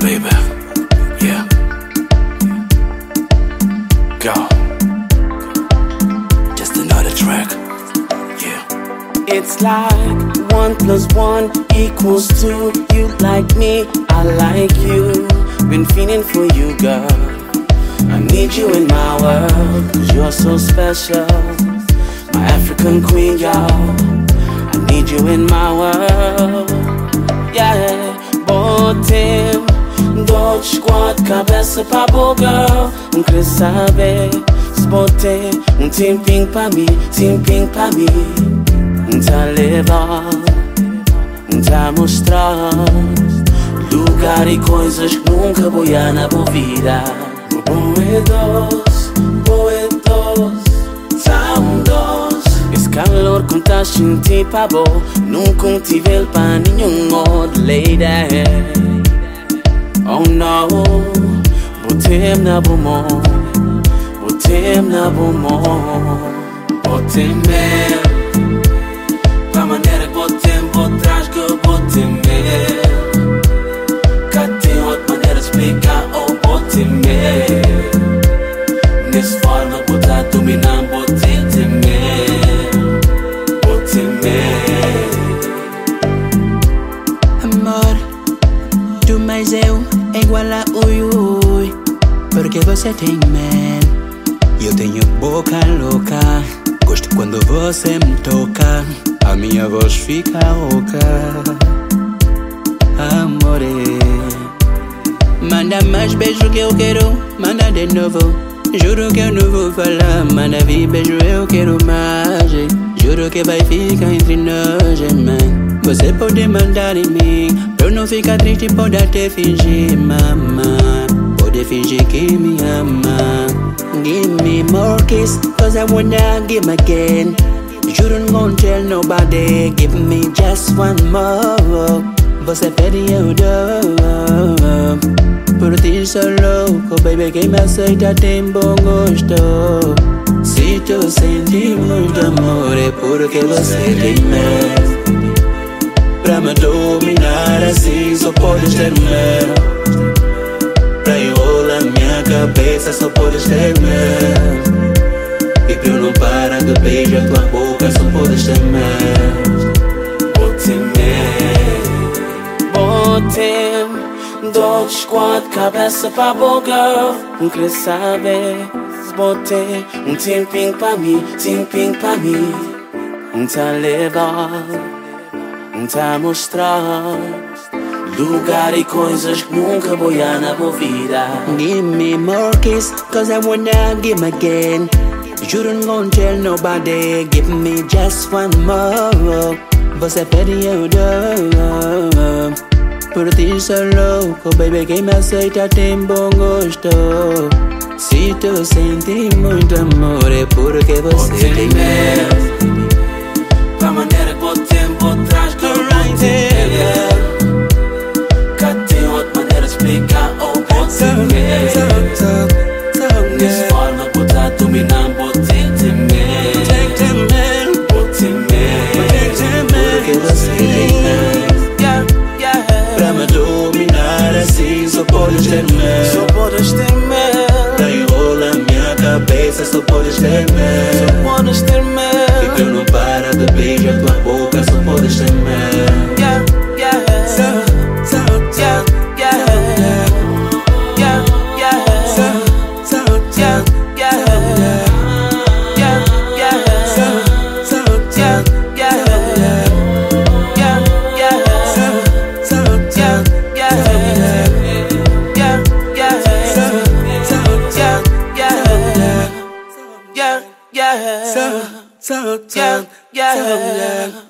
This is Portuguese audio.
Baby. Yeah. Go. Just another track. Yeah. It's like one plus one equals two. You like me, I like you. Been feeling for you, girl. I need you in my world, cause you're so special. My African queen, y'all. I need you in my world. Yeah, botem. J'crois qu'à baisse pas beau girl M'clé savait S'boté M'tim ping pa mi Tim ping pa mi. M'ta levar M'ta mostrar Lugar e coisas que nunca boiana vou virar Poedos, poedos Tão dos. Esse calor que tá sentindo pa bo Nunca tive el pa nenhum outro lady. Oh no, butem na bumo, butem na but butem mer. Você tem man. Eu tenho boca louca Gosto quando você me toca. A minha voz fica rouca. Amore Manda mais beijo que eu quero Manda de novo. Juro que eu não vou falar Manda vir beijo eu quero mais. Juro que vai ficar entre nós, man. Você pode mandar em mim Pra eu não ficar triste pode até fingir, mama Pode fingir que me Give me more kiss Cause I wanna give again Juro não gon' tell nobody Give me just one more. Você dou Por ti sou louco oh Baby quem me aceita tem bom gosto Se tu sente muito amor É porque você tem medo Pra me dominar assim só podes ter medo cabeça só podes ter medo E pra eu não parar de beijar tua boca só podes ter medo Botem mesmo Botem Dois, quatro, cabeça pra girl Não quer saber. Botei um tempinho pra mim, tempinho pra mim. Um tá levar Um tá mostrar Lugar e coisas que nunca vou ir na minha vida Give me more kiss, cause I wanna give again. Juro não gon' tell nobody, give me just one more. Você pede eu dou. Por ti sou louco, baby, quem me aceita tem bom gosto. Se tu sente muito amor, é porque você tem medo. Medo. Só podes ter medo Pra enrolar minha cabeça, só podes ter medo. Só podes ter E que eu não para de beijar tua boca, Sometimes, yeah, yeah. Sometimes.